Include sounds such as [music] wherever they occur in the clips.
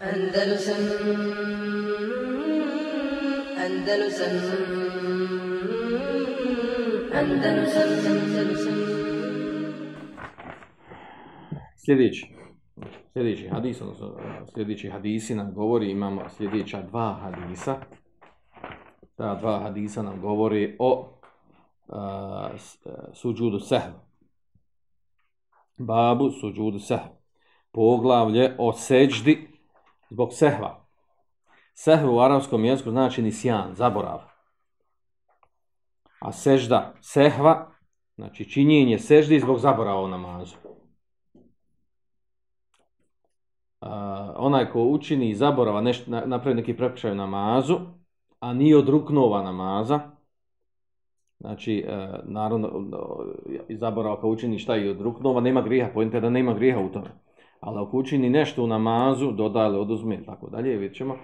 Andalusam Andalusam Andalusam Andalusam Sljedeći, sljedeći hadis, odnosno sljedeći hadisi nam govori, imamo sljedeća dva hadisa. Ta dva hadisa nam govori o a, e, suđudu sehv. Babu suđudu sehv. Poglavlje o seđdi zbog sehva. Sehv u arapskom jeziku znači nisjan, zaborav. A sežda sehva, znači činjenje seždi zbog zaborava u namazu. Uh, onaj ko učini i zaborava nešto, napravi neki prekršaj namazu, a nije odruknova namaza, znači, uh, naravno, i zaborava kao učini šta i odruknova, nema grijeha, pojente da nema grijeha u tome. Ali ako učini nešto u namazu, dodaje oduzme, tako dalje, vidjet ćemo,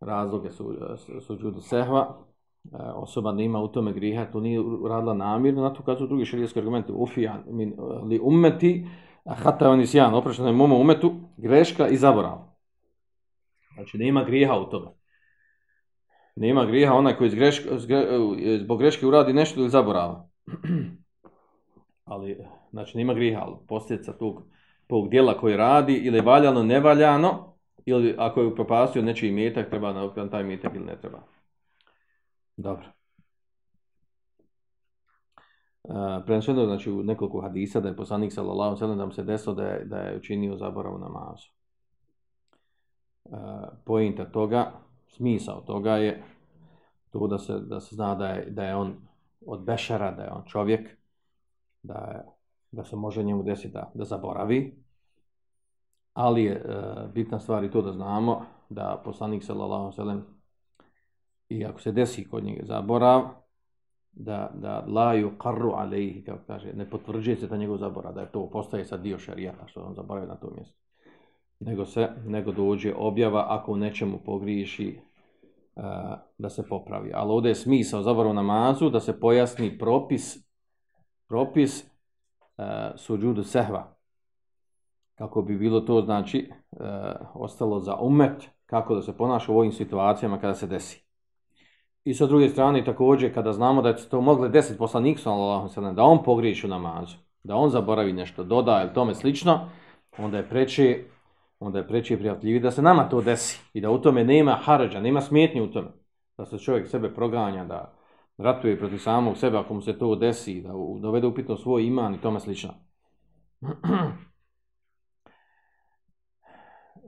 razloge su, e, su džudu sehva, e, osoba nema u tome griha, to nije radila namirno, na to kad su drugi širijeski argumenti, ufijan, min, e, li umeti, hata on isjan, oprašteno je mom umetu, greška i zaborav. Znači, nema griha u tome. Nema griha onaj koji greška, zbog greške uradi nešto ili zaborava. [clears throat] ali, znači, nema griha, ali posljedica tog, tog dijela koji radi, ili valjano, nevaljano, ili ako je upropastio nečiji imetak, treba na taj imetak ili ne treba. Dobro. Uh, Prenosveno, znači, u nekoliko hadisa da je poslanik sallallahu sallam da mu se desilo da je, da je učinio zaborav namazu. Uh, pojinta toga, smisao toga je to da se, da se zna da je, da je on od bešara, da je on čovjek, da, je, da se može njemu desiti da, da zaboravi, ali je e, bitna stvar i to da znamo da poslanik sallallahu sallam i ako se desi kod njega zaborav, da, da laju karru alejhi, kao kaže ne potvrđuje se ta njegov zaborav da je to postaje sad dio šarijata, što on zaboravio na to mjesto. Nego se nego dođe objava ako u nečemu pogriješi e, da se popravi. Ali ovdje je smisao zaborav namazu da se pojasni propis propis uh, suđudu sehva kako bi bilo to znači e, ostalo za umet kako da se ponaša u ovim situacijama kada se desi I sa druge strane, također, kada znamo da će to mogle desiti poslanik, da on pogriješi u namazu, da on zaboravi nešto, doda ili tome slično, onda je preče onda je preče prijatljivije da se nama to desi i da u tome nema harađa, nema smetnje u tome. Da se čovjek sebe proganja, da ratuje protiv samog sebe ako mu se to desi, da dovede upitno svoj iman i tome slično. [clears throat]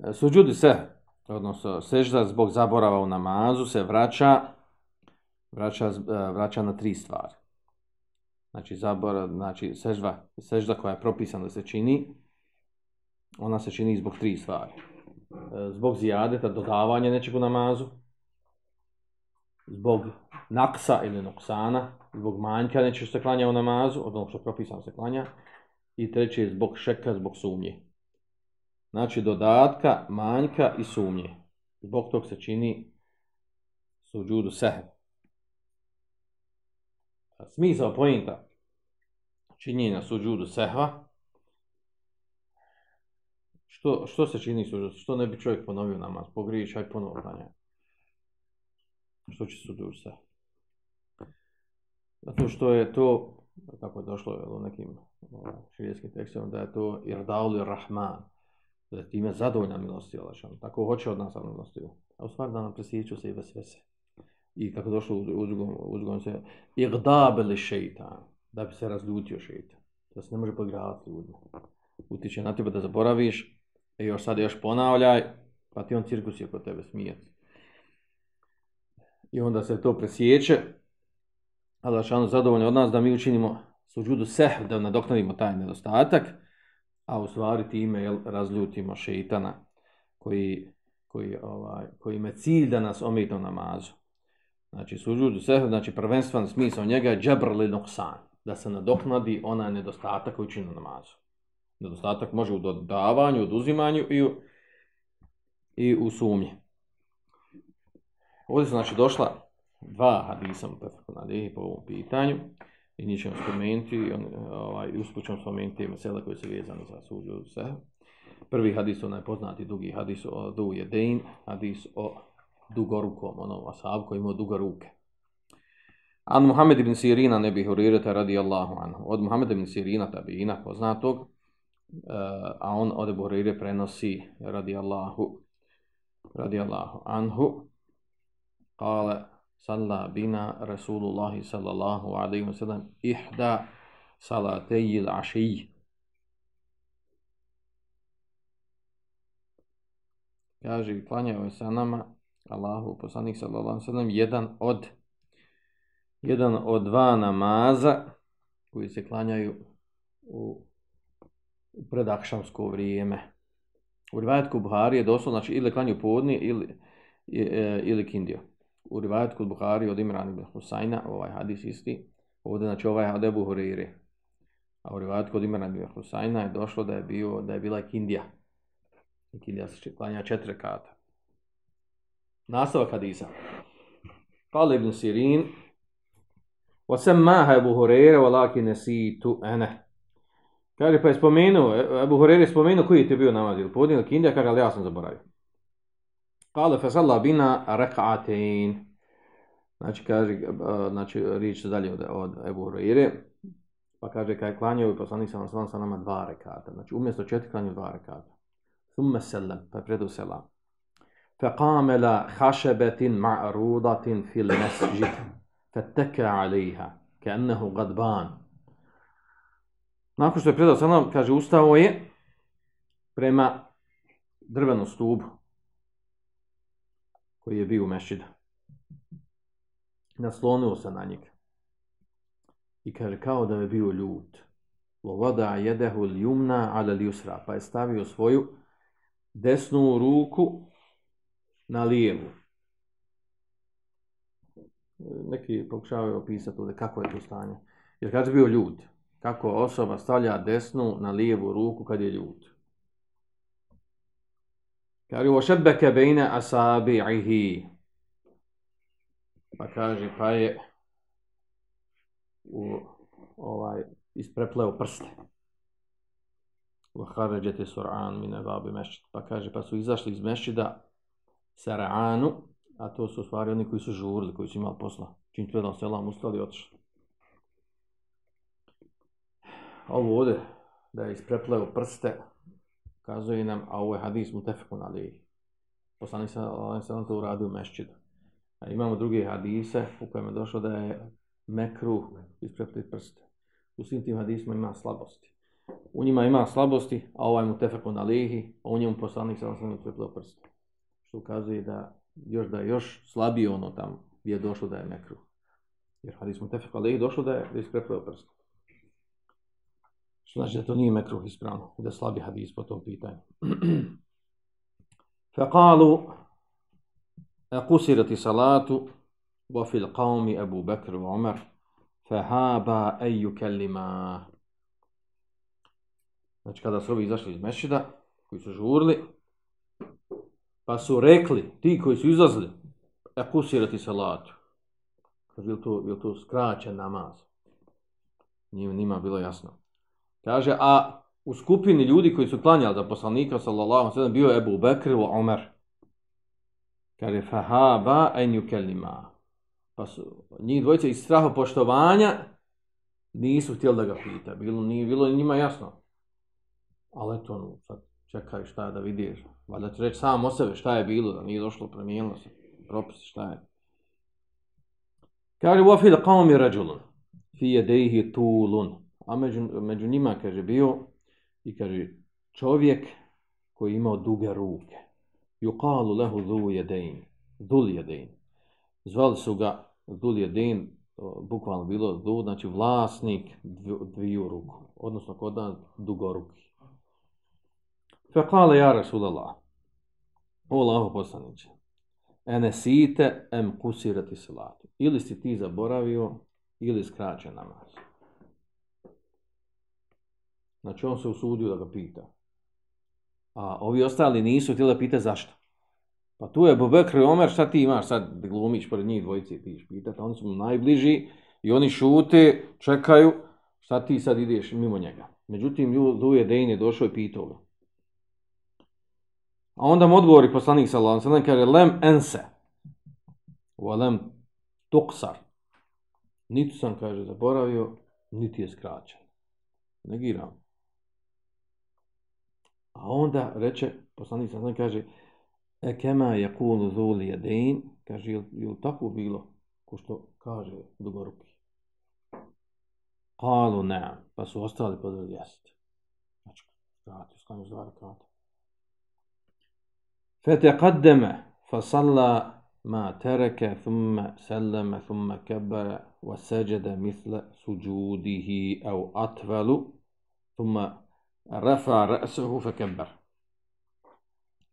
E, suđudi se, odnosno sežda zbog zaborava u namazu se vraća vraća, e, vraća na tri stvari. Znači, zabora, znači, sežda, sežda koja je propisana da se čini, ona se čini zbog tri stvari. E, zbog zijadeta, dodavanja nečeg u namazu, zbog naksa ili noksana, zbog manjka nečeg što se klanja u namazu, od onog što propisano se klanja, i treće je zbog šeka, zbog sumnje. Znači, dodatka, manjka i sumnje. Zbog tog se čini suđudu sehed smisao pojenta činjenja suđudu sehva, što, što se čini suđudu, što ne bi čovjek ponovio namaz, pogriješ, aj ponovo klanja. Što će suđudu sehva? Zato što je to, kako je došlo u nekim ono, ovaj, širijskim da je to irdauli rahman, da je time zadovoljna milosti Allahšan. Tako hoće od nas milosti. A u stvari da nam presjeću se i sve se i kako došlo u drugom, u drugom se, igdabeli šeitan, da bi se razljutio šeitan. Da se ne može poigravati ljudima. Utiče na tebe da zaboraviš, i još sad još ponavljaj, pa ti on cirkus je kod tebe smijeti. I onda se to presjeće, a šanu zadovoljno od nas da mi učinimo suđudu sehv, da nadoknadimo taj nedostatak, a u stvari time jel, razljutimo šeitana koji, koji, ovaj, koji ima cilj da nas ometa namazu. Znači, suđudu sehr, znači prvenstven smisao njega je džabr li noksan, da se nadoknadi onaj nedostatak koji čini namazu. Nedostatak može u dodavanju, oduzimanju i u, i u sumnji. Ovdje su znači došla dva hadisa na lihi po ovom pitanju i njih ćemo spomenuti, on, ovaj, usput ćemo spomenuti mesele koje su vezane za suđu se. Prvi hadis, onaj poznati dugi hadis o du jedein, hadis o dugorukom, onom ashab koji imao duga ruke. An Muhammed ibn Sirina ne bi hurirata radijallahu anhu. Od Muhammed ibn Sirina tabina poznatog, uh, a on od Ebu Hurire prenosi radijallahu, radijallahu anhu. Kale, salla bina Rasulullahi sallallahu alaihi wa sallam ihda salateji l'ašiji. Kaže, klanjao je sa nama Allahu poslanik sallallahu alaihi wa sallam jedan od jedan od dva namaza koji se klanjaju u, u predakšamsko vrijeme. U rivajetku Buhari je doslovno, znači ili klanju podni ili, e, ili kindio U rivajetku Buhari od Imran ibn Husayna, ovaj hadis isti, ovdje znači ovaj od Ebu Huriri. A u rivajetku od Imran ibn Husayna je došlo da je, bio, da je bila kindija. I kindija se klanja četiri kata. Nastavak hadisa. Kale ibn Sirin, وسماها أبو هريرة ولكن نسيت أنا Kaže, pa je spomenuo, Abu Hurere je spomenuo koji je to bio namaz, ili podnijel kindija, kaže, ali ja sam zaboravio. Kale, fa salla bina rek'atein. Znači, kaže, znači, riječ se dalje od, od Abu Hurere, pa kaže, kada je klanjao i poslanik sam sam sa nama dva rekata. Znači, umjesto četiri klanjao dva rekata. Thumme selam, pa je predu selam. Fa kamela hašebetin ma'rudatin fil mesđid. فاتكى عليها كأنه غضبان Nakon što je predao salam, kaže, ustao je prema drvenom stubu koji je bio u mešćida. Naslonio se na njega. I kaže, kao da je bio ljud. Lovoda jedehu ljumna ala ljusra. Pa je stavio svoju desnu ruku na lijevu neki pokušavaju opisati ovdje kako je to stanje. Jer kad je bio ljud, kako osoba stavlja desnu na lijevu ruku kad je ljud. Kaže, o šebeke bejne asabi'ihi. Pa kaže, pa je u, ovaj, isprepleo prste. U haređete sur'an mine vabi mešćid. Pa kaže, pa su izašli iz mešćida sar'anu, a to su stvari oni koji su žurili, koji su imali posla. Čim predao selam, ustali i otišli. Ovo ovdje, da je isprepleo prste, kazuje nam, a ovo je hadis mutefekun ali poslanik se, on se to uradio u mešćidu. A imamo druge hadise u kojem je došlo da je mekru isprepleti prste. U svim tim hadisima ima slabosti. U njima ima slabosti, a ovaj mu tefekun alihi, a u njemu poslanik se on se isprepleo prste. Što ukazuje da još da je još slabije ono tamo gdje je došlo da je mekruh. Jer hadis mu tefek alehi došlo da je, da je prst. Što znači da to nije mekruh ispravno, da slabi hadis po tom pitanju. [clears throat] Fekalu, akusirati salatu, wa fil qawmi Abu Bakr wa Umar, fahaba eju kellima. Znači kada su ovi izašli iz mešida, koji su žurli, Pa su rekli, ti koji su izlazili, akusirati salatu. Kaže, je to, je to skraćen namaz? Nije, nima bilo jasno. Kaže, a u skupini ljudi koji su klanjali za poslanika, sallallahu sallam, bio je Ebu Bekr u Omer. Kaže, fahaba en yukelima. Pa su njih dvojice iz straha poštovanja nisu htjeli da ga pita. Bilo, nije bilo njima jasno. Ali eto, ono, sad čekaj šta da vidiš. Valjda će reći sam o sebe šta je bilo, da nije došlo, promijenilo se, Propis šta je. Kaže, wa fil qawmi rajulun fi yadayhi tulun. A među, među njima, kaže, bio i kaže, čovjek koji imao duge ruke. Yuqalu lehu dhu jedein, Dhul jedein. Zvali su ga dhul jedein, bukvalno bilo dhu, znači vlasnik dviju ruku. Odnosno, kod nas dugoruki. Fa kale ja Rasulallah, o Allaho poslaniće, enesite em kusirati salatu. Ili si ti zaboravio, ili skraće namaz. Znači on se usudio da ga pita. A ovi ostali nisu htjeli da pita zašto. Pa tu je Bobekr i Omer, šta ti imaš sad da glumiš pored njih dvojice i ti pitati. Oni su mu najbliži i oni šute, čekaju, šta ti sad ideš mimo njega. Međutim, Luje Dejn je došao i pitao ga. A onda mu odgovori poslanik sallallahu alejhi ve kaže lem ense. Wa lem tuqsar. Niti sam kaže zaboravio, niti je skraćen. Negiram. A onda reče, poslanik sallallahu kaže E kema je kulu zuli jedin, kaže, je li tako bilo, ko što kaže dugoruki? Kalu ne, pa su ostali podveli jesti. Znači, vrati, sklanju dva rekata. Fete kaddeme, fa salla ma tereke, thumme selleme, thumme kebere, wa seđede misle suđudihi au atvelu, thumme rafa ra'sahu fe.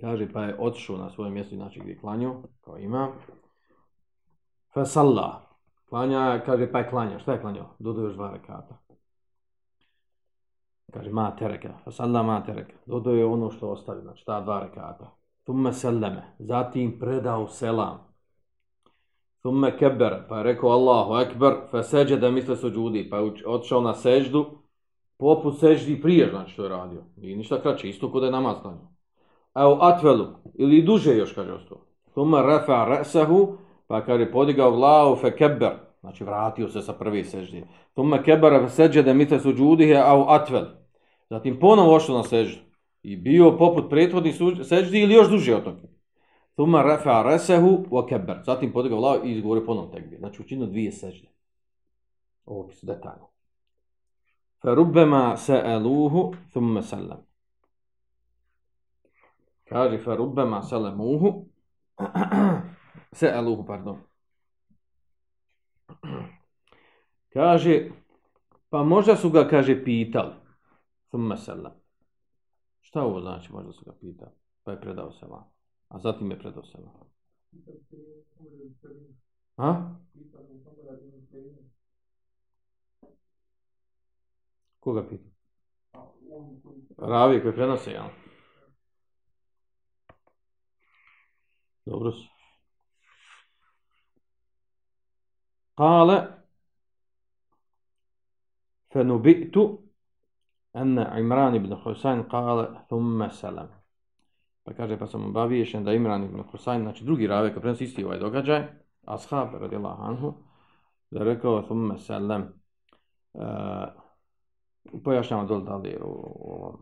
Kaže, pa je otišao na svoje mjesto, znači gdje klanjao, kao ima. Fesalla. Klanja, kaže, pa je klanjao. Šta je klanjao? Dodao još dva rekata. Kaže, ma tereka. Fesalla ma tereka. Dodao je ono što ostavi, znači ta dva rekata. Thumme selleme. Zatim predao selam. Thumme kebber. Pa je rekao Allahu ekber. Fe seđe da misle suđudi. Pa je otišao na seždu. Poput seždi prije, znači što je radio. I ništa kraće, isto kod je namaz klanio. Evo atvelu, ili duže još kaže ostao. Tuma refa resahu, pa kaže podigao glavu fe keber, znači vratio se sa prve seždi. Tuma kebera fe seđe da mitle su džudihe, au atvel. Zatim ponovo ošao na seždu. I bio poput prethodnih seždi ili još duže od toga. Tuma refa resahu wa keber. Zatim podigao glavu i izgovorio ponovo tekbir. Znači učinio dvije sežde. Ovo je detaljno. Fe rubbema se thumme sallam. Kaže fa rubbama salamuhu [clears throat] sa'aluhu pardon. [clears throat] Kaže pa možda su ga kaže pitali. Thumma salam. Šta ovo znači možda su ga pitali? Pa je predao selam. A zatim je predao selam. Ha? Koga pita? Ravi koji prenose, jel? Dobro su. Kale, fenubitu, ene Imran ibn Husayn kale, thumme salam. Pa kaže, pa sam obaviješen da Imran ibn Husayn, znači drugi rave, kad prenosi isti ovaj događaj, ashab, radijallahu anhu, da je rekao, thumme salam. Uh, pojašnjamo dole da li u ovom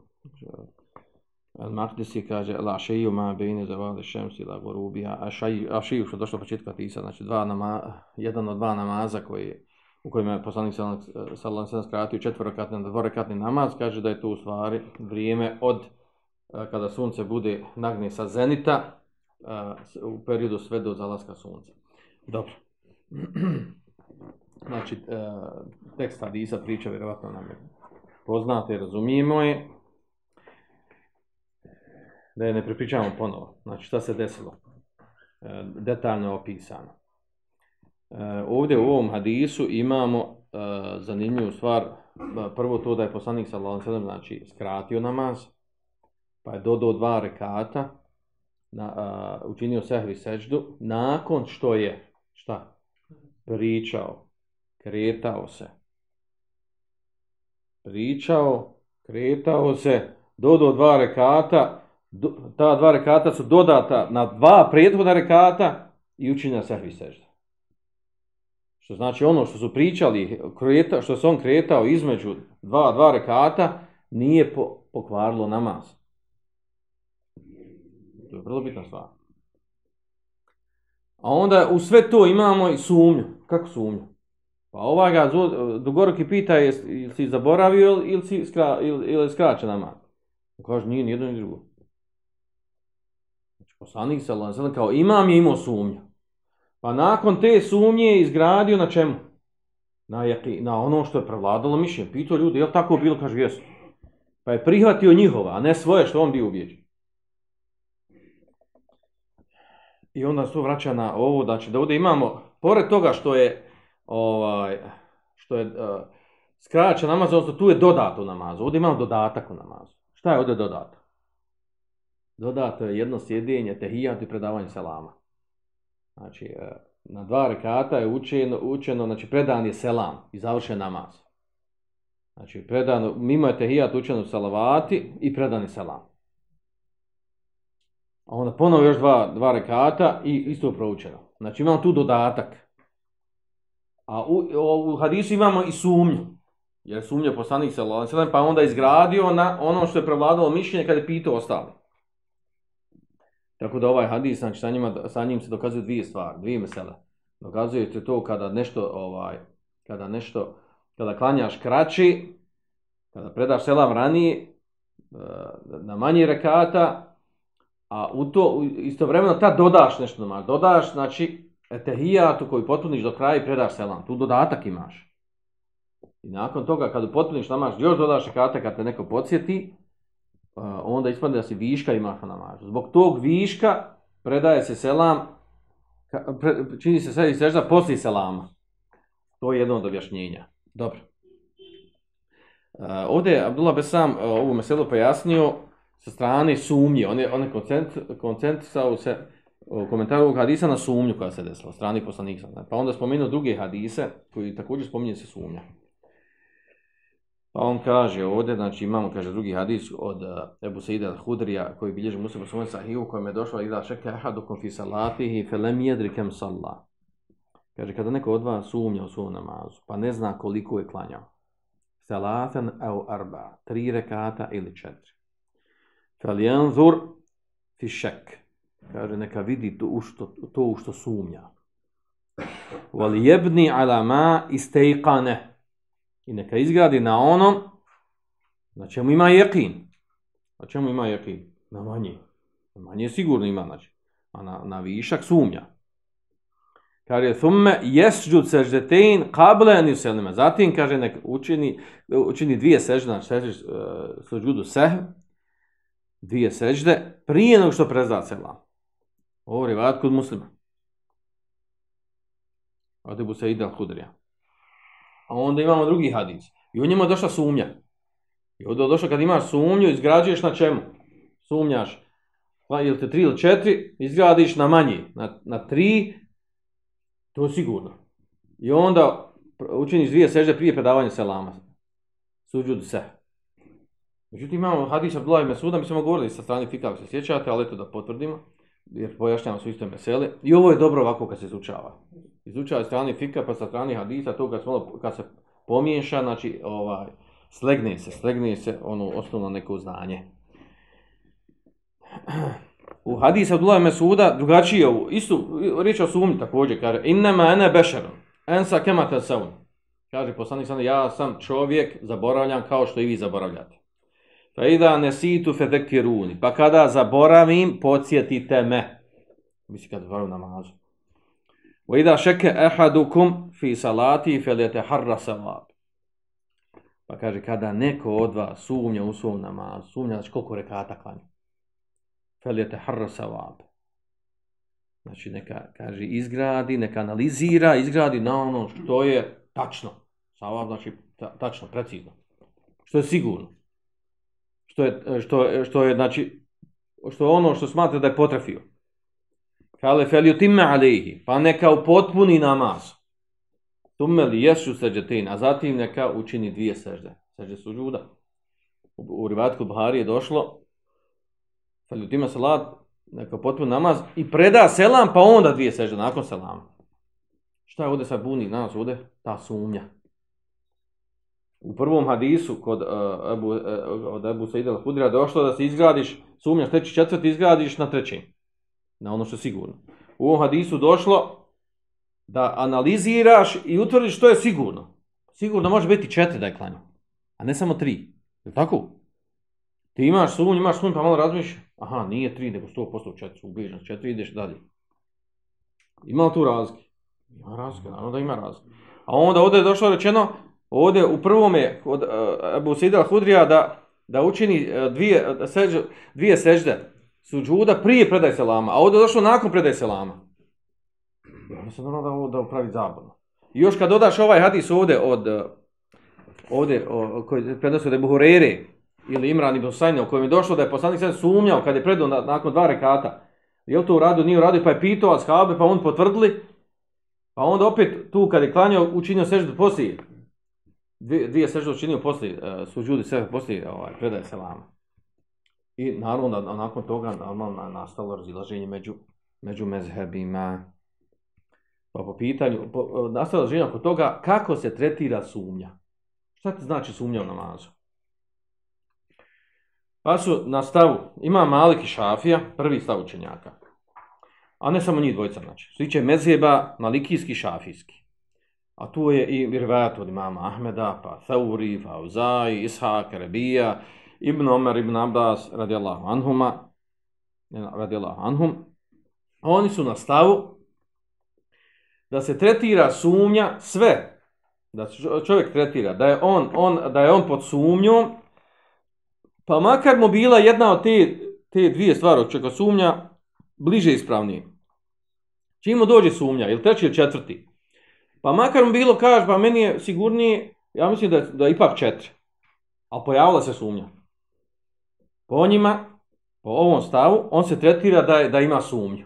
Al-Maqdisi znači, kaže la šeju ma bejne za vali šemsi la gorubija, a, šaj, a šeju što došlo početka tisa, znači dva nama, jedan od dva namaza koji, u kojima je poslanik sallam sallam skratio četvorokatni na dvorekatni namaz, kaže da je to u stvari vrijeme od e, kada sunce bude nagne sa zenita e, u periodu sve do zalaska sunca. Dobro. [clears throat] znači, e, tekst Hadisa priča vjerovatno nam je poznate, razumijemo je da je ne prepričamo ponovo. Znači, šta se desilo? E, detaljno je opisano. E, ovdje u ovom hadisu imamo e, zanimljivu stvar. E, prvo to da je poslanik sallallahu alejhi znači skratio namaz, pa je dodao dva rekata, na, a, učinio sehvi seždu, nakon što je, šta? Pričao, kretao se. Pričao, kretao se, dodao dva rekata, ta dva rekata su dodata na dva prethodna rekata i učinja sehvi sežda. Što znači ono što su pričali, kreta, što se on kretao između dva, dva rekata, nije po, pokvarilo namaz. To je vrlo bitna stvar. A onda u sve to imamo i sumnju. Kako sumnju? Pa ovaj ga dugoroki pita je, ili si zaboravio ili si skra, ili, ili skraća namaz. Kaže, nije ni jedno ni drugo. Znači Poslanik sallallahu alejhi kao imam je imao sumnju. Pa nakon te sumnje je izgradio na čemu? Na, jaki, na ono što je prevladalo mišljenje. Pitao ljudi, je li tako bilo? Kaže, jesu. Pa je prihvatio njihova, a ne svoje što on bio ubijeđen. I onda se to vraća na ovo, znači da ovdje imamo, pored toga što je, ovaj, što je uh, skraćen namaz, odnosno tu je dodato namazu, ovdje imamo dodatak u namazu. Šta je ovdje dodato? dodato je jedno sjedinje, tehijat i predavanje selama. Znači, eh, na dva rekata je učeno, učeno znači predan je selam i završen namaz. Znači, predano, mimo je tehijat učeno salavati i predan je selam. a onda ponovo još dva, dva rekata i isto proučeno. Znači imamo tu dodatak. A u, u, hadisu imamo i sumnju. Jer sumnja poslanik se Allah, pa onda izgradio na ono što je prevladalo mišljenje kada je pitao ostali. Tako da ovaj hadis, znači sa, njima, sa njim se dokazuju dvije stvari, dvije mesele. Dokazujete to kada nešto, ovaj, kada nešto, kada klanjaš kraći, kada predaš selam ranije, e, na manje rekata, a u to istovremeno ta dodaš nešto namaz. Dodaš, znači, etehijatu koju potpuniš do kraja i predaš selam. Tu dodatak imaš. I nakon toga, kada potpuniš namaz, još dodaš rekata kad te neko podsjeti, pa onda ispadne da si viška imaš na namazu. Zbog tog viška predaje se selam, čini se sve i sežda poslije selama. To je jedno od objašnjenja. Dobro. E, ovdje je Abdullah Besam e, ovu meselu pojasnio sa strane sumnje. On je, on je koncentrisao se komentaru ovog hadisa na sumnju koja se desila, strani poslanika. Pa onda spomenuo druge hadise koji također spominje se sumnja. Pa on kaže ovdje, znači imamo, kaže drugi hadis od uh, Ebu Sejida al-Hudrija koji bilježi muslima svoj sahiju kojem je došla ila šeke ahadukum fi salatihi fe lem jedrikem salla. Kaže, kada neko od vas sumnja u svom namazu, pa ne zna koliko je klanjao. Salatan au arba, tri rekata ili četiri. Fel jenzur fi šek. Kaže, neka vidi to u što, to u što sumnja. Wal jebni ala ma istejqane i neka izgradi na onom na čemu ima jekin. Na čemu ima jekin? Na manje. Na manje sigurno ima, znači. A na, na višak sumnja. Kaže, thumme jesđud seždetein kable ani uselime. Zatim, kaže, nek učini, učini dvije sežde, znači sežde, uh, sežudu seh, dvije sežde, prije nego što prezda selam. Ovo je vat kod muslima. Od bu se al hudrija. A onda imamo drugi hadis. I u njemu je došla sumnja. I onda je došla kad imaš sumnju, izgrađuješ na čemu? Sumnjaš. Pa, ili te tri ili četiri, izgradiš na manji. Na, na tri, to je sigurno. I onda učiniš dvije sežde prije predavanja selama. Suđud se. Međutim, imamo hadis Abdullah i Mesuda, mi smo govorili sa strane fika, se sjećate, ali eto da potvrdimo, jer pojašnjamo su isto mesele. I ovo je dobro ovako kad se izučava izučava strani fika pa sa strani hadisa to kad, se, kad se pomiješa znači ovaj slegne se slegne se ono osnovno neko znanje u hadisu Abdullah Mesuda drugačije ovo isto riječ o sumnji također kaže inma ana bashar ensa kama saun. kaže poslanik sam ja sam čovjek zaboravljam kao što i vi zaboravljate fa ida nasitu fadhkiruni pa kada zaboravim podsjetite me misli kad zaboravim namazu Wa idha shakka ahadukum fi salati falyataharra sawab. Pa kaže kada neko od vas sumnja u svom namazu, sumnja znači koliko rekata klanja. Falyataharra sawab. Znači neka kaže izgradi, neka analizira, izgradi na ono što je tačno. Sawab znači tačno, precizno. Što je sigurno. Što je što što je znači što je ono što smatra da je potrafio. Kale fel timme alihi, pa neka upotpuni namaz. Tumme li jesu seđetin, a zatim neka učini dvije sežde. Sežde suđuda. U, u rivatku Buhari je došlo, fel timme salat, neka upotpuni namaz i preda selam, pa onda dvije sežde, nakon selama. Šta je ovdje sad buni nas ovdje? Ta sumnja. U prvom hadisu kod uh, Ebu, uh, od Ebu Saidela Hudrija došlo da se izgradiš, sumnjaš treći četvrti, izgradiš na trećim na ono što je sigurno. U ovom hadisu došlo da analiziraš i utvrdiš što je sigurno. Sigurno može biti četiri da je klanju, a ne samo tri. Je tako? Ti imaš sumnju, imaš sumnju, pa malo razmišljaš. Aha, nije tri, nego sto posto četiri, ubližno četiri, ideš dalje. Ima li tu razlike? Ima razlike, naravno da ima razlike. A onda ovdje je došlo rečeno, ovdje u prvome od eh, uh, Abu Sidal Hudrija da, da učini eh, dvije, uh, dvije sežde suđuda prije predaj selama, a ovdje je došlo nakon predaj selama. Ja se normalno da, ovo da pravi zabavno. I još kad dodaš ovaj hadis ovdje od ovdje o, koji prenosi da je Buhurere ili Imran ibn Sajne u kojem je došlo da je poslanik sad sumnjao kad je predao na, nakon dva rekata je li to uradio, nije uradio, pa je pitao ashabe, pa on potvrdili pa onda opet tu kad je klanjao učinio seždu poslije dvije, dvije sežde učinio poslije e, uh, suđudi sve poslije ovaj, predaje selama I naravno da nakon toga normalno nastalo razilaženje među, među mezhebima. Pa po pitanju, po, e, nastalo razilaženje oko toga kako se tretira sumnja. Šta ti znači sumnja u namazu? Pa su na stavu, ima Malik i Šafija, prvi stav učenjaka. A ne samo njih dvojica, znači. Sviće mezheba, malikijski, šafijski. A tu je i rivajat od imama Ahmeda, pa Thauri, pa Fauzai, Ishak, Rebija, Ibn Omer, Ibn Abbas, radijallahu anhuma, radijallahu anhum. Oni su na stavu da se tretira sumnja sve, da se čovjek tretira, da je on, on, da je on pod sumnjom, pa makar mu bila jedna od te, te dvije stvari, čeka sumnja, bliže ispravnije. Čim mu dođe sumnja, ili treći ili četvrti, Pa makar mu bilo kaže, pa meni je sigurnije, ja mislim da da je ipak četiri. A pojavila se sumnja. Po njima, po ovom stavu, on se tretira da, je, da ima sumnju.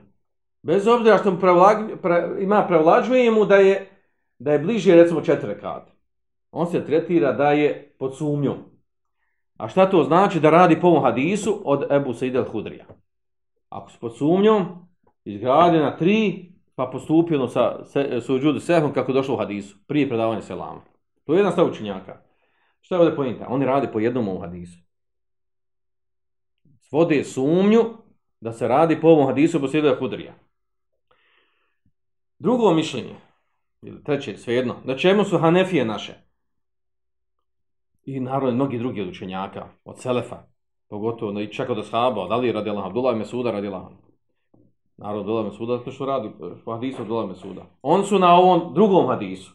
Bez obzira što mu prevlag, pre, ima prevlađuje mu da je, da je bliže recimo četiri rekata. On se tretira da je pod sumnjom. A šta to znači da radi po ovom hadisu od Ebu Said al-Hudrija? Ako se pod sumnjom izgradi na tri, pa postupilo sa suđudu sehom kako došlo u hadisu, prije predavanja selama. To je jedan stav učenjaka. Šta je ovdje pojenta? Oni radi po jednom ovom hadisu. Svode sumnju da se radi po ovom hadisu po hudrija. Drugo mišljenje, ili treće, svejedno, na čemu su Hanefije naše? I naravno mnogi drugi od učenjaka, od Selefa, pogotovo, i čak od Ashaba, od Ali radila, Abdullah i Mesuda radila, Narod Naravno, Abdullah Mesuda, to što radi po hadisu dolame Mesuda. On su na ovom drugom hadisu.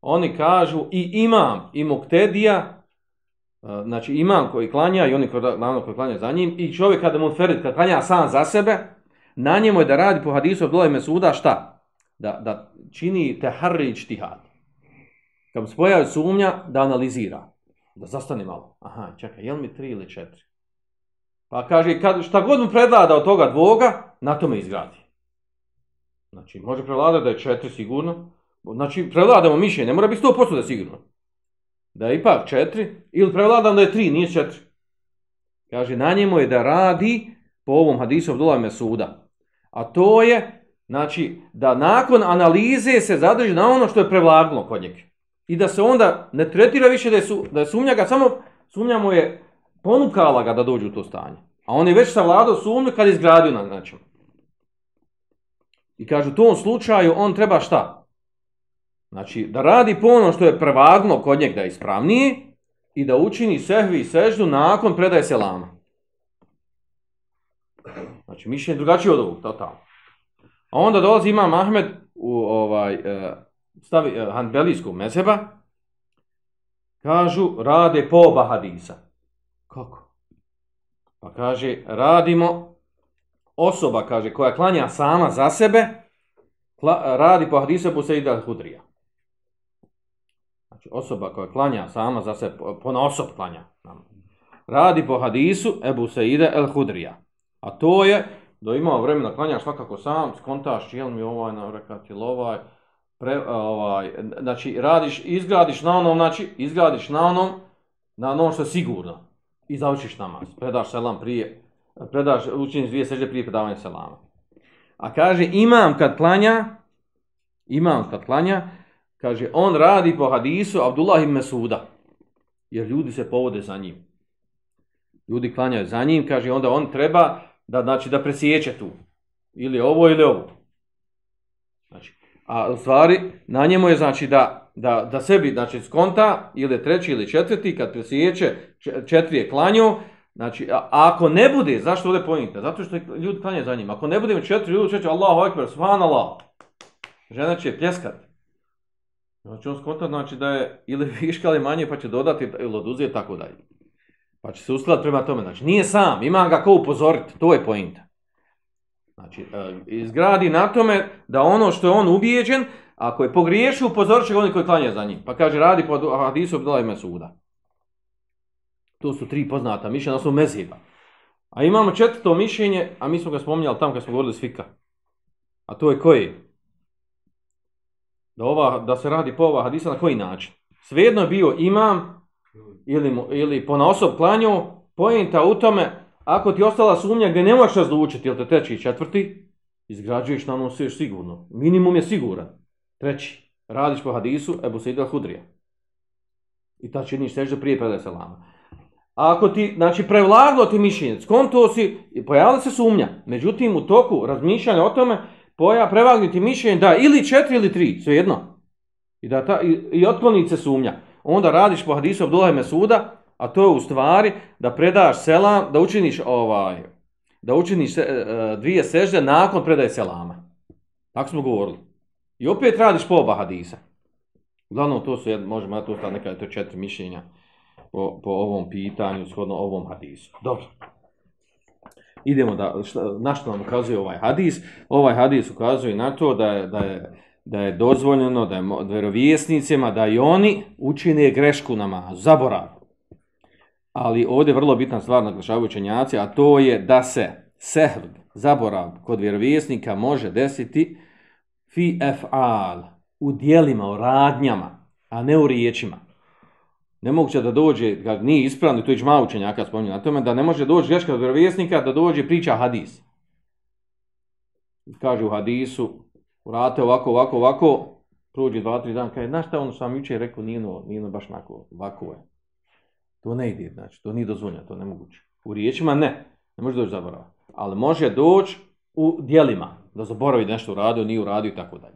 Oni kažu i imam, i muktedija, e, znači imam koji klanja i oni koji, naravno, koji klanja za njim, i čovjek kada mu ferit, kada klanja sam za sebe, na njemu je da radi po hadisu Abdullah Mesuda šta? Da, da čini teharri čtihad. Kad mu se pojavi sumnja, da analizira. Da zastane malo. Aha, čekaj, jel mi tri ili četiri? Pa kaže, kad, šta god mu predlada od toga dvoga, na tome izgradi. Znači, može prevladati da je četiri sigurno. Znači, prevladamo mišljenje, ne mora biti sto posto da je sigurno. Da je ipak četiri, ili prevladam da je tri, nije četiri. Kaže, na njemu je da radi po ovom hadisu Abdullah Mesuda. A to je, znači, da nakon analize se zadrži na ono što je prevlaglo kod njega. I da se onda ne tretira više da je, su, da je sumnja ga, samo sumnja mu je ponukala ga da dođe u to stanje. A on je već savladao sumnju kad je izgradio na nečemu. I kaže, u tom slučaju on treba šta? Znači, da radi po ono što je prevagno kod njeg da je ispravniji i da učini sehvi i seždu nakon predaje selama. Znači, mišljenje drugačije od ovog, totalno. A onda dolazi imam Ahmed u ovaj, e, stavi e, handbelijskog mezeba, kažu, rade po oba hadisa. Kako? Pa kaže, radimo, osoba, kaže, koja klanja sama za sebe, kla, radi po hadisu Ebu Sejda Hudrija. Znači, osoba koja klanja sama za sebe, po osob klanja, radi po hadisu Ebu Seide El Hudrija. A to je, da imao vremena klanjaš svakako sam, skontaš, jel mi ovaj na rekat, jel ovaj, pre, ovaj, znači, radiš, izgradiš na onom, znači, izgradiš na onom, na onom što je sigurno i završiš namaz. Predaš selam prije, predaš, učiniš dvije sežde prije predavanja selama. A kaže, imam kad klanja, imam kad klanja, kaže, on radi po hadisu Abdullah ibn Mesuda. Jer ljudi se povode za njim. Ljudi klanjaju za njim, kaže, onda on treba da, znači, da presjeće tu. Ili ovo, ili ovo. Znači, a u stvari, na njemu je, znači, da, da, da sebi, znači, skonta, ili treći ili četvrti, kad presjeće, četiri je klanjao znači, a, ako ne bude, zašto ovdje pojnite? Zato što ljudi klanje za njim. Ako ne bude četiri ljudi, četiri, Allahu akbar, subhanallah, žena će pljeskat. Znači, on skonta, znači, da je ili [laughs] viška ili manje, pa će dodati ili oduzeti, tako dalje. Pa će se uskladati prema tome. Znači, nije sam, ima ga ko upozoriti, to je pojnita. Znači, e, izgradi na tome da ono što je on ubijeđen, Ako je pogriješio, upozorit će oni koji klanja za njim. Pa kaže, radi po hadisu Abdullah ime suda. To su tri poznata mišljenja, to su meziva. A imamo četvrto mišljenje, a mi smo ga spominjali tamo kad smo govorili s Fika. A to je koji? Da, ova, da se radi po ova hadisa na koji način? Svejedno je bio imam ili, ili po naosob klanju, pojenta u tome, ako ti ostala sumnja gdje ne možeš razlučiti, jel te treći i četvrti, izgrađuješ na onom sve sigurno. Minimum je siguran. Treći, radiš po hadisu Ebu Sejda Hudrija. I ta činiš sežda prije predaje selama. A ako ti, znači, prevlaglo ti mišljenje, skonto si, pojavila se sumnja. Međutim, u toku razmišljanja o tome, poja, prevagli ti mišljenje da ili četiri ili tri, sve jedno. I, da ta, i, i otklonit se sumnja. Onda radiš po hadisu Abdullah Mesuda, a to je u stvari da predaš selam, da učiniš ovaj, da učiniš e, e, dvije sežde nakon predaje selama. Tako smo govorili. I opet radiš po oba hadisa. Uglavnom, to su, možemo to stati neka to četiri mišljenja po, po ovom pitanju, shodno ovom hadisu. Dobro. Idemo da, šta, na što nam ukazuje ovaj hadis. Ovaj hadis ukazuje na to da je, da je, da je dozvoljeno da je verovjesnicima da i oni učine grešku namazu, zaborav. Ali ovdje je vrlo bitna stvar naglašavaju učenjaci, a to je da se sehl, zaborav kod vjerovjesnika može desiti fi ef'al, u dijelima, u radnjama, a ne u riječima. Nemoguće da dođe, kad nije ispravno, to je džma učenjaka spominje na tome, da ne može doći greška od vjerovjesnika da dođe priča hadis. Kaže u hadisu, vrate ovako, ovako, ovako, prođe dva, tri dana, kaže, znaš šta ono sam jučer rekao, nije ono, nije ono baš nako, ovako je. To ne ide, znači, to nije dozvoljeno, to nemoguće. U riječima ne, ne može doći zaborava. Ali može doći u dijelima, da zaboravi nešto uradio, nije uradio i tako dalje.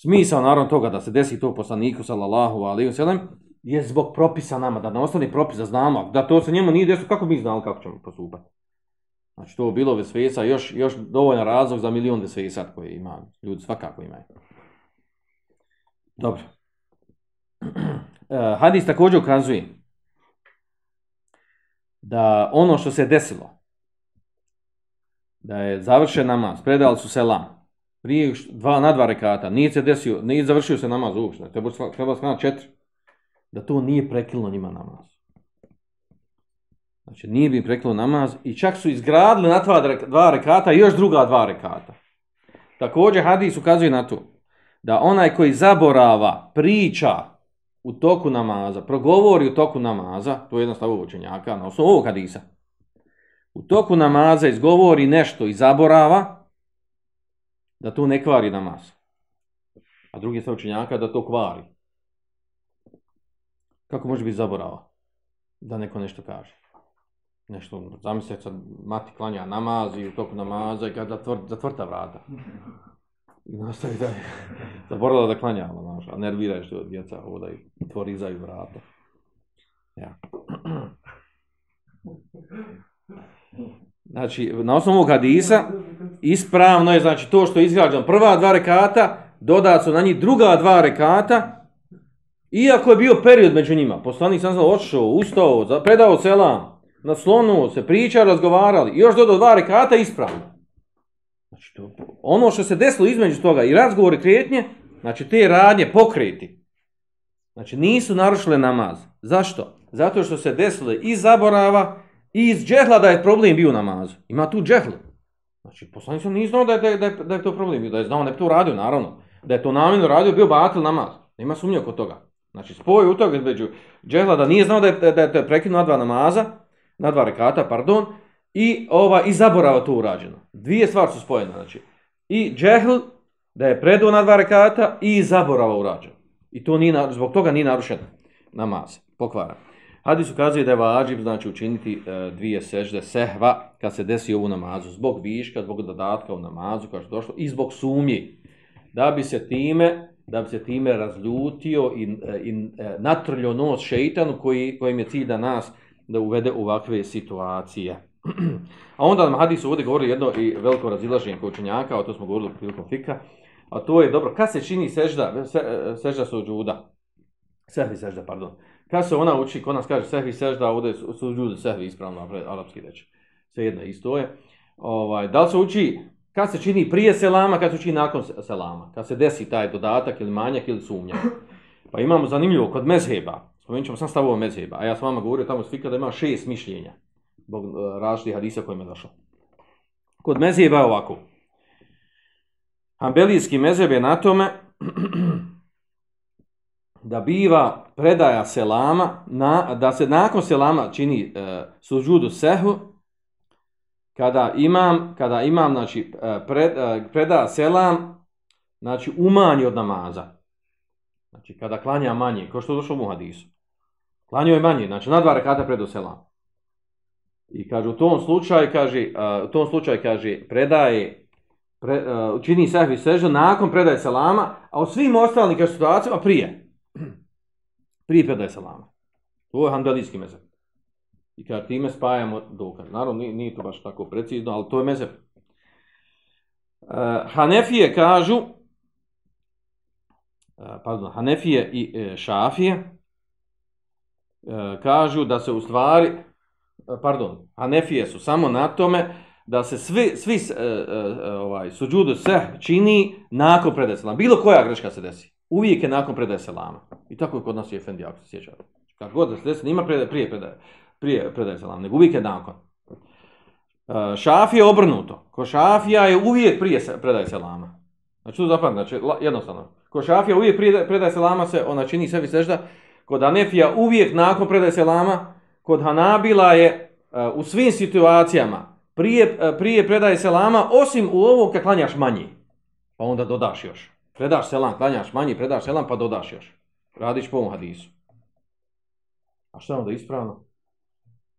Smisao naravno toga da se desi to poslaniku sallallahu alaihi wasallam je zbog propisa nama da na ostane propis da znamo da to se njemu nije desilo kako mi znali kako ćemo postupati. Znači to bilo vesvesa još još dovoljan razlog za milion vesvesa koje ima ljudi svakako imaju. Dobro. E, [clears throat] hadis također ukazuje da ono što se desilo da je završen namaz, predali su selam, prije dva, na dva rekata, nije se desio, nije završio se namaz uopšte, treba, treba skana četiri, da to nije prekilno njima namaz. Znači, nije bi prekilno namaz i čak su izgradili na dva, dva rekata i još druga dva rekata. Također, hadis ukazuje na to, da onaj koji zaborava, priča u toku namaza, progovori u toku namaza, to je jedna stavu učenjaka, na osnovu ovog hadisa, u toku namaza izgovori nešto i zaborava, da to ne kvari namaz. A drugi stav učenjaka da to kvari. Kako može biti zaborava da neko nešto kaže? Nešto, zamislite sad, mati klanja namaz i u toku namaza i kada zatvr, zatvrta vrata. I nastavi da je [laughs] zaborala da klanja, ono, a nerviraju što djeca ovo da tvorizaju vrata. Ja. [clears throat] Znači, na osnovu hadisa, ispravno je, znači, to što je izgrađeno prva dva rekata, dodat su na njih druga dva rekata, iako je bio period među njima, poslanik sam znao, odšao, ustao, predao selam, naslonuo se, priča, razgovarali, još dodao dva rekata, ispravno. Znači, to, ono što se desilo između toga i razgovor i kretnje, znači, te radnje pokreti, znači, nisu narušile namaz. Zašto? Zato što se desilo i zaborava, I iz džehla da je problem bio namazu. Ima tu džehl. Znači, poslanik sam nije znao da je, da, je, da je to problem bio. Da je znao, ne bi to radio, naravno. Da je to namjeno radio, bio batil namaz. Nema sumnje oko toga. Znači, spoj u toga između džehla da nije znao da je, da je, da je prekinuo na dva namaza, na dva rekata, pardon, i ova i zaborava to urađeno. Dvije stvari su spojene, znači. I džehl, da je preduo na dva rekata, i zaborava urađeno. I to nije, zbog toga nije narušeno namaz, pokvaran. Hadis ukazuje da je vađib znači učiniti e, dvije sežde sehva kad se desi ovu namazu zbog viška, zbog dodatka u namazu kao što došlo i zbog sumnji. Da bi se time da bi se time razljutio i, e, i e, natrljio nos šeitanu koji, kojim je cilj da nas da uvede u ovakve situacije. [clears throat] a onda nam hadis ovdje govori jedno i veliko razilaženje kod učenjaka, o to smo govorili prilikom fika, a to je dobro, kad se čini sežda, se, e, sežda suđuda, sehvi sežda, pardon, Kad se ona uči, kod nas kaže sehvi sežda, ovdje su, ljudi sehvi ispravno, napred, arapski reći. Sve jedno isto je. Ovaj, da li se uči, kad se čini prije selama, kad se uči nakon selama? Kad se desi taj dodatak ili manjak ili sumnja? Pa imamo zanimljivo kod mezheba, spomenut ćemo sam stavovo mezheba, a ja s vama govorio tamo svika da ima šest mišljenja, zbog e, različitih hadisa kojima je došao. Kod mezheba je ovako. Ambelijski mezheb je na tome [clears throat] da biva predaja selama, na, da se nakon selama čini e, suđudu sehu, kada imam, kada imam znači, e, pred, e, predaja selam, znači umanji od namaza. Znači kada klanja manje, kao što je došlo u hadisu. Klanio je manje, znači na dva rekata predu selam. I kaže u tom slučaju kaže e, u tom slučaju kaže predaje pre, e, čini sehvi sežda nakon predaje selama, a u svim ostalim kaže situacijama prije prije predaje salama. To je hanbelijski mezheb. I kada time spajamo dokaz. Naravno nije, nije to baš tako precizno, ali to je mezheb. Uh, Hanefije kažu uh, pardon, Hanefije i e, Šafije uh, kažu da se u stvari pardon, Hanefije su samo na tome da se svi, svi uh, uh, ovaj, suđudu se čini nakon predaje. Bilo koja greška se desi. Uvijek je nakon predaje selama. I tako je kod nas i Efendi, ako se sjećate. Kako god da se desi, nima predaje, prije predaje, prije predaje selama, nego uvijek je nakon. E, uh, šafija je obrnuto. Ko šafija je uvijek prije predaje selama. Znači, to zapamati, znači, jednostavno. Ko šafija uvijek prije predaje selama se, ona čini sebi sežda. Kod Anefija uvijek nakon predaje selama, kod Hanabila je uh, u svim situacijama prije, uh, prije predaje selama, osim u ovo kad klanjaš manji. Pa onda dodaš još. Predaš selam, klanjaš manji, predaš selam, pa dodaš još. Radiš po ovom hadisu. A što je onda ispravno?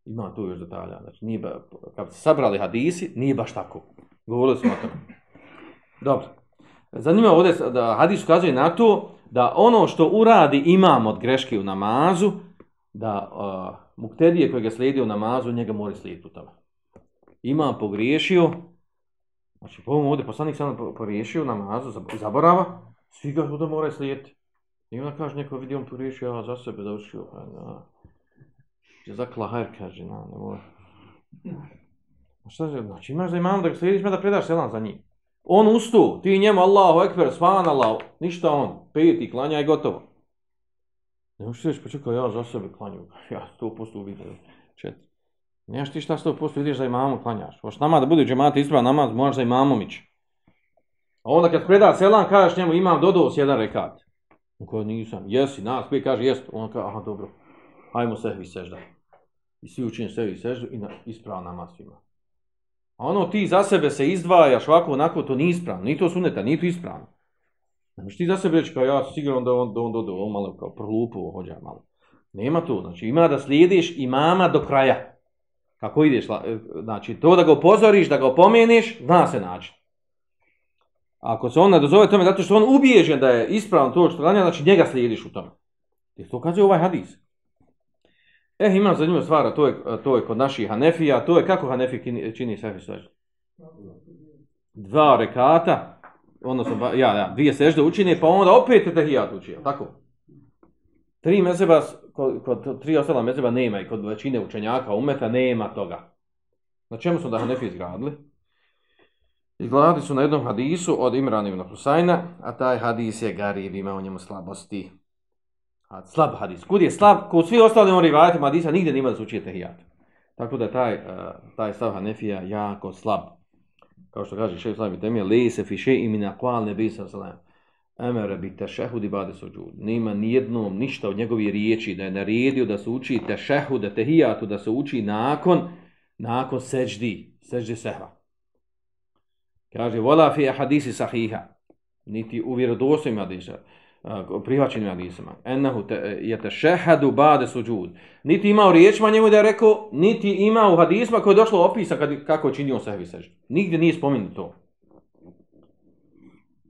Ima tu još detalja. Znači, nije ba, kad se sabrali hadisi, nije baš tako. Govorili smo o tome. Dobro. Zanima ovdje da hadis ukazuje na to da ono što uradi imam od greške u namazu, da uh, muktedije koji ga slijedi u namazu, njega mora slijediti u tome. Imam pogriješio, znači po ovom ovdje poslanik sam poriješio namazu, zaborava, svi ga ovdje moraju slijediti. I onda kaže neko vidi on pogriješio, ja za sebe završio, pa da. Je zakla hajr, kaže, na, ne mora. A šta je, znači imaš da imam da ga slijediš, da predaš selam za njih. On ustu, ti njemu Allahu ekber, svan Allah, ništa on, peti, klanja i gotovo. Ne možeš reći, pa čekaj, ja za sebe klanju. Ja sto posto vidio. Četiri. Nemaš ti šta 100% ideš za imamu klanjaš. Hoš nama da bude džemat ispravan namaz, moraš za imamom ići. A onda kad preda selam, kažeš njemu, imam dodao s jedan rekat. On kaže, nisam. Jesi, nas, koji kaže, jest. On kaže, aha, dobro. Hajmo sehvi sežda. I svi učinju sehvi seždu i na, ispravan namaz svima. A ono ti za sebe se izdvajaš ovako, onako, to nije ispravno. Nije to suneta, nije to ispravno. Znači ti za sebe reći kao ja sigurno da on, da on dodao, on malo kao prlupo hođa malo. Nema to, znači ima da slijediš imama do kraja. Kako ideš, e, znači to da ga upozoriš, da ga opomeniš, zna se način. Ako se on ne dozove tome, zato što on ubiježen da je ispravno to što ranja, znači njega slijediš u tome. Jer to kaže ovaj hadis. Eh, imam zanimljivu stvar, to je, to je kod naših Hanefija, to je kako Hanefi čini, sefi sebi sveđu. Dva rekata, odnosno, ja, ja, dvije sežde učine, pa onda opet tehijat uči, tako? Tri mezeba, kod, kod tri ostala mezeba nema i kod većine učenjaka umeta nema toga. Na čemu su da Hanefi izgradili? Izgledali su na jednom hadisu od Imran ibn Husajna, a taj hadis je garib, ima u njemu slabosti. A, slab hadis. Kud je slab? Kod svi ostali on rivajatima hadisa nigdje nima da se učije tehijat. Tako da taj, uh, taj stav Hanefija jako slab kao što kaže šef Islami Temija, li se fiše imina kval ne bi sa salam. Emere bi tešehud i bade suđud. Nema nijednom ništa od njegovi riječi da je naredio da se uči tešehud, da tehijatu, da se uči nakon, nakon seđdi, seđdi sehva. Kaže, vola fi hadisi sahiha, niti u vjerodostojima hadisa prihvaćenim hadisama. Ennehu te, je tešehadu bade suđud. Niti imao riječima njemu da je rekao, niti ima u hadisma koje je došlo opisa kad, kako je činio sehvi seđdi. Nigdje nije spomenuto to.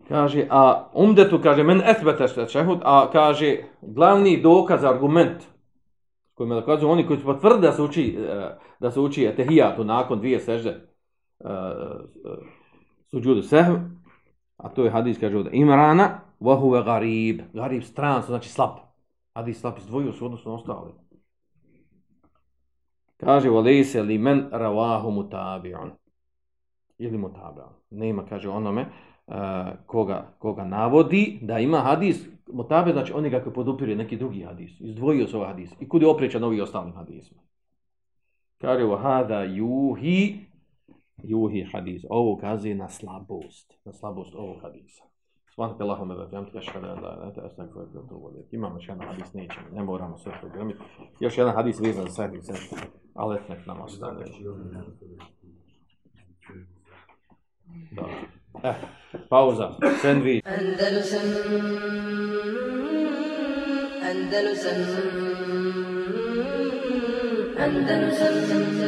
Kaže, a umdetu, kaže, men esbete šehud, a kaže, glavni dokaz, argument, kojima dokazuju oni koji su potvrdi da se uči, e, da se uči etehijatu nakon dvije sežde e, e, suđudu sehv, a to je hadis, kaže, od Imrana, Vahuve garib. Garib stran, znači slab. Hadis slab izdvojio su odnosno ostali. Kaže, voli se li men ravahu mutabion. Ili mutabion. Nema, kaže onome, uh, koga, koga navodi da ima hadis motabe, znači oni ga koji podupire neki drugi hadis. Izdvojio se ovaj hadis. I kudi opreća novi ostalim hadisma. Kaže, vahada juhi, juhi hadis. Ovo ukazuje na slabost. Na slabost ovog hadisa. Svanite Allahome da jam teška da da da da stak koji. Imamo još jedan hadis nećemo, ne moramo sve programiti. Još jedan hadis vezan za sedmi sen. Ali nek nam ostane. Da. Eh, pauza. Sandvič. Andalusam Andalusam Andalusam Andalusam